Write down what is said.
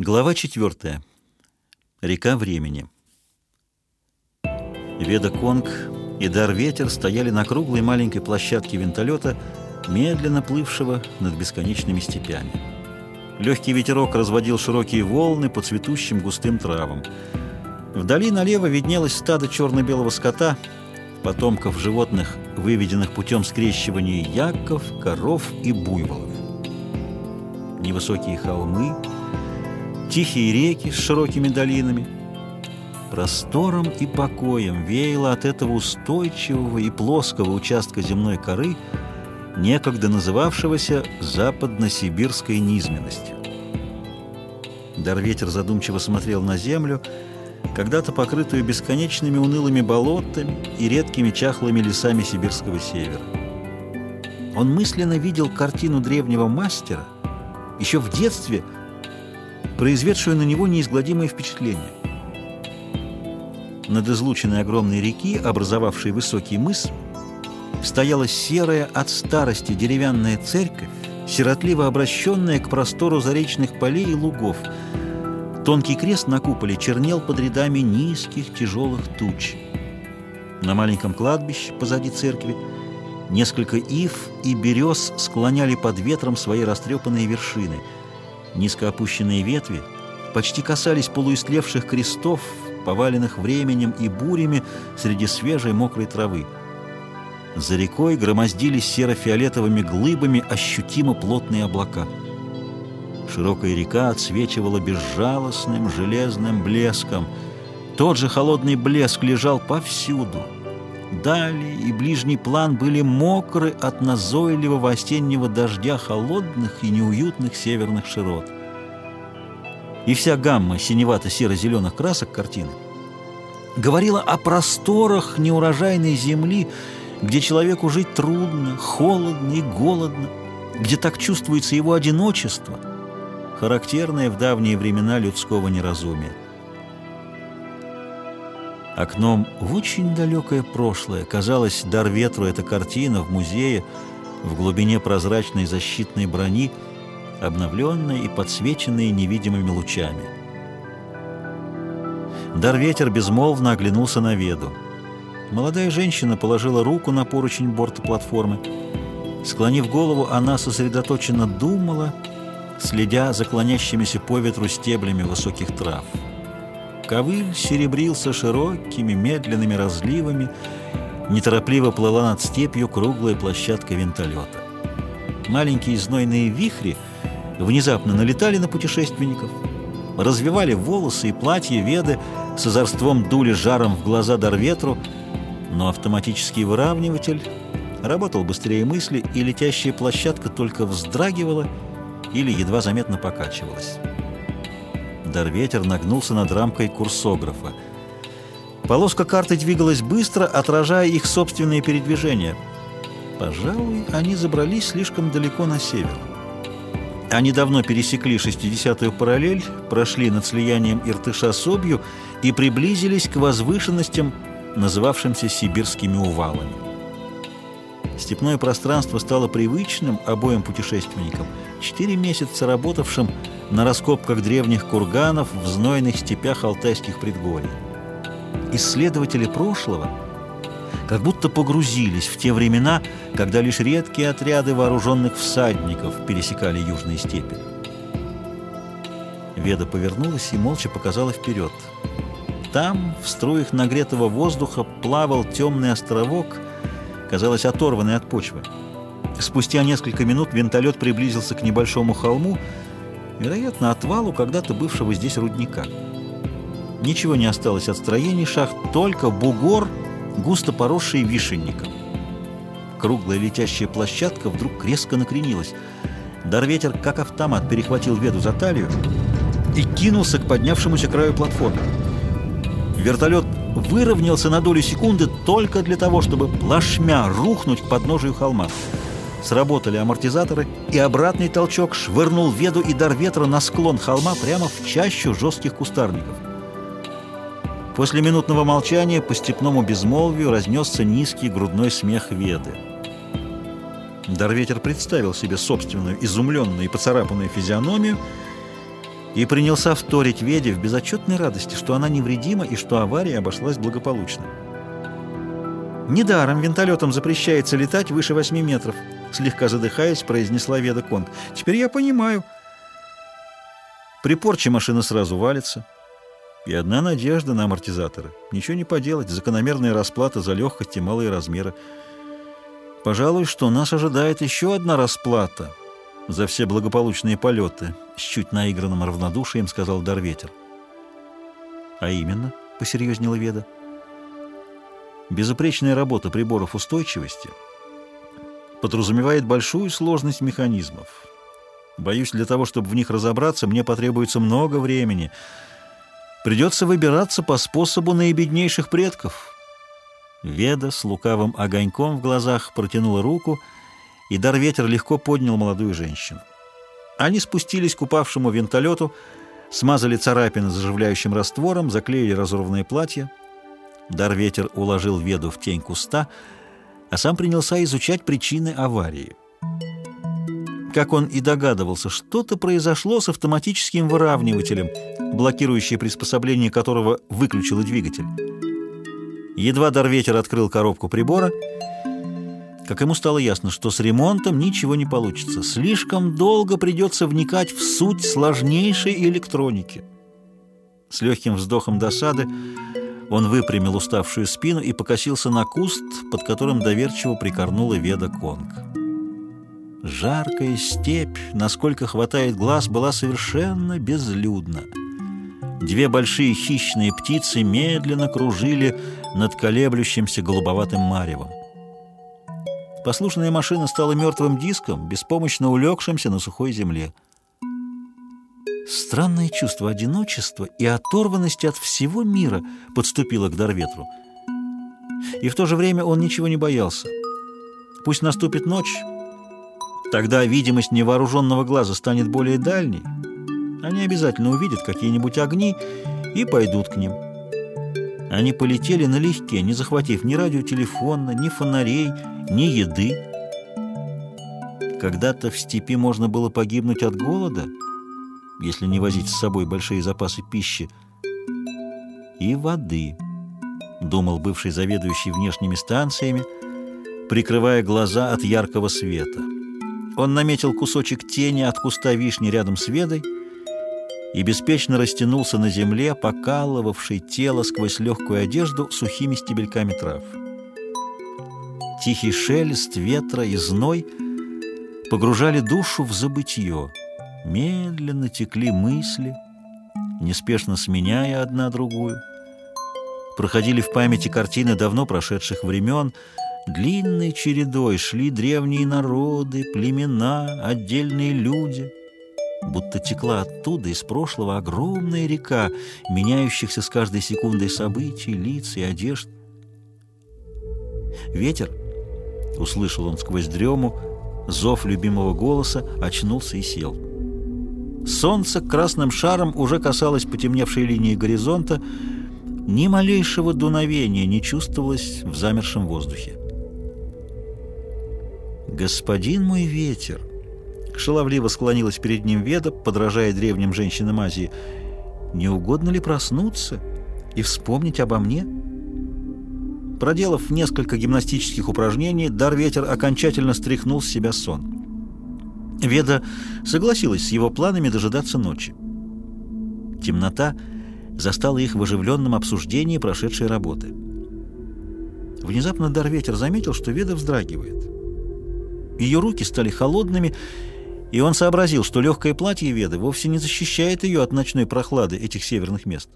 Глава 4. Река времени. Веда Конг и Дар Ветер стояли на круглой маленькой площадке винтолета, медленно плывшего над бесконечными степями. Легкий ветерок разводил широкие волны по цветущим густым травам. Вдали налево виднелось стадо черно-белого скота, потомков животных, выведенных путем скрещивания яков, коров и буйволов. Невысокие холмы — тихие реки с широкими долинами. Простором и покоем веяло от этого устойчивого и плоского участка земной коры, некогда называвшегося западно-сибирской низменностью. Дарветер задумчиво смотрел на землю, когда-то покрытую бесконечными унылыми болотами и редкими чахлыми лесами сибирского севера. Он мысленно видел картину древнего мастера еще в детстве – произведшую на него неизгладимое впечатление. Над излученной огромной реки, образовавшей высокий мыс, стояла серая от старости деревянная церковь, сиротливо обращенная к простору заречных полей и лугов. Тонкий крест на куполе чернел под рядами низких тяжелых туч. На маленьком кладбище позади церкви несколько ив и берез склоняли под ветром свои растрепанные вершины – Низко опущенные ветви почти касались полуистлевших крестов, поваленных временем и бурями среди свежей мокрой травы. За рекой громоздились серо-фиолетовыми глыбами ощутимо плотные облака. Широкая река отсвечивала безжалостным железным блеском. Тот же холодный блеск лежал повсюду. Дали и ближний план были мокры от назойливого осеннего дождя холодных и неуютных северных широт. И вся гамма синевато-серо-зеленых красок картины говорила о просторах неурожайной земли, где человеку жить трудно, холодно и голодно, где так чувствуется его одиночество, характерное в давние времена людского неразумия. Окном в очень далекое прошлое казалось дар ветру эта картина в музее в глубине прозрачной защитной брони, обновленная и подсвеченная невидимыми лучами. Дар ветер безмолвно оглянулся на Веду. Молодая женщина положила руку на поручень борта платформы. Склонив голову, она сосредоточенно думала, следя за клонящимися по ветру стеблями высоких трав. Ковыль серебрился широкими медленными разливами, неторопливо плыла над степью круглая площадка винтолета. Маленькие знойные вихри внезапно налетали на путешественников, развивали волосы и платья веды, с озорством дули жаром в глаза дар ветру, но автоматический выравниватель работал быстрее мысли, и летящая площадка только вздрагивала или едва заметно покачивалась. Дарветер нагнулся над рамкой курсографа. Полоска карты двигалась быстро, отражая их собственные передвижения. Пожалуй, они забрались слишком далеко на север. Они давно пересекли 60-ю параллель, прошли над слиянием Иртыша с Обью и приблизились к возвышенностям, называвшимся Сибирскими увалами. Степное пространство стало привычным обоим путешественникам, четыре месяца работавшим на раскопках древних курганов в знойных степях алтайских предгорий. Исследователи прошлого как будто погрузились в те времена, когда лишь редкие отряды вооруженных всадников пересекали южные степи. Веда повернулась и молча показала вперед. Там, в струях нагретого воздуха, плавал темный островок, казалось, оторванный от почвы. Спустя несколько минут винтолет приблизился к небольшому холму, вероятно, отвалу когда-то бывшего здесь рудника. Ничего не осталось от строений шахт, только бугор, густо поросший вишенником. Круглая летящая площадка вдруг резко накренилась. Дарветер, как автомат, перехватил веду за талию и кинулся к поднявшемуся краю платформы. Вертолет выровнялся на долю секунды только для того, чтобы плашмя рухнуть к подножию холма. Сработали амортизаторы, и обратный толчок швырнул веду и дар ветра на склон холма прямо в чащу жестких кустарников. После минутного молчания по степному безмолвию разнесся низкий грудной смех веды. Дарветер представил себе собственную изумленную и поцарапанную физиономию и принялся вторить Веде в безотчетной радости, что она невредима и что авария обошлась благополучно. «Недаром винтолетом запрещается летать выше 8 метров», слегка задыхаясь, произнесла Веда Конг. «Теперь я понимаю». При порче машина сразу валится. И одна надежда на амортизаторы. Ничего не поделать, закономерная расплата за легкость и малые размеры. Пожалуй, что нас ожидает еще одна расплата за все благополучные полеты, с чуть наигранным равнодушием сказал Дарветер. А именно, посерьезнела Веда, безупречная работа приборов устойчивости подразумевает большую сложность механизмов. Боюсь, для того, чтобы в них разобраться, мне потребуется много времени. Придется выбираться по способу наибеднейших предков. Веда с лукавым огоньком в глазах протянула руку, и Дарветер легко поднял молодую женщину. Они спустились к упавшему винтолету, смазали царапины заживляющим раствором, заклеили разорванное платье. Дарветер уложил Веду в тень куста, а сам принялся изучать причины аварии. Как он и догадывался, что-то произошло с автоматическим выравнивателем, блокирующее приспособление которого выключило двигатель. Едва Дарветер открыл коробку прибора, как ему стало ясно, что с ремонтом ничего не получится. Слишком долго придется вникать в суть сложнейшей электроники. С легким вздохом досады он выпрямил уставшую спину и покосился на куст, под которым доверчиво прикорнула Веда Конг. Жаркая степь, насколько хватает глаз, была совершенно безлюдна. Две большие хищные птицы медленно кружили над колеблющимся голубоватым маревом. Послушная машина стала мертвым диском, беспомощно улегшимся на сухой земле. Странное чувство одиночества и оторванности от всего мира подступило к Дарветру. И в то же время он ничего не боялся. Пусть наступит ночь, тогда видимость невооруженного глаза станет более дальней. Они обязательно увидят какие-нибудь огни и пойдут к ним. Они полетели налегке, не захватив ни радиотелефона, ни фонарей, ни еды. Когда-то в степи можно было погибнуть от голода, если не возить с собой большие запасы пищи, и воды, думал бывший заведующий внешними станциями, прикрывая глаза от яркого света. Он наметил кусочек тени от куста вишни рядом с Ведой, и беспечно растянулся на земле, покалывавший тело сквозь легкую одежду сухими стебельками трав. Тихий шелест ветра и зной погружали душу в забытье. Медленно текли мысли, неспешно сменяя одна другую. Проходили в памяти картины давно прошедших времен, длинной чередой шли древние народы, племена, отдельные люди — будто текла оттуда, из прошлого, огромная река, меняющихся с каждой секундой событий, лиц и одежд. «Ветер!» — услышал он сквозь дрему, зов любимого голоса, очнулся и сел. Солнце красным шаром уже касалось потемневшей линии горизонта, ни малейшего дуновения не чувствовалось в замершем воздухе. «Господин мой ветер!» Шаловливо склонилась перед ним Веда, подражая древним женщинам Азии. «Не угодно ли проснуться и вспомнить обо мне?» Проделав несколько гимнастических упражнений, Дар-ветер окончательно стряхнул с себя сон. Веда согласилась с его планами дожидаться ночи. Темнота застала их в оживленном обсуждении прошедшей работы. Внезапно Дар-ветер заметил, что Веда вздрагивает. Ее руки стали холодными, и он сообразил, что легкое платье Веды вовсе не защищает ее от ночной прохлады этих северных мест.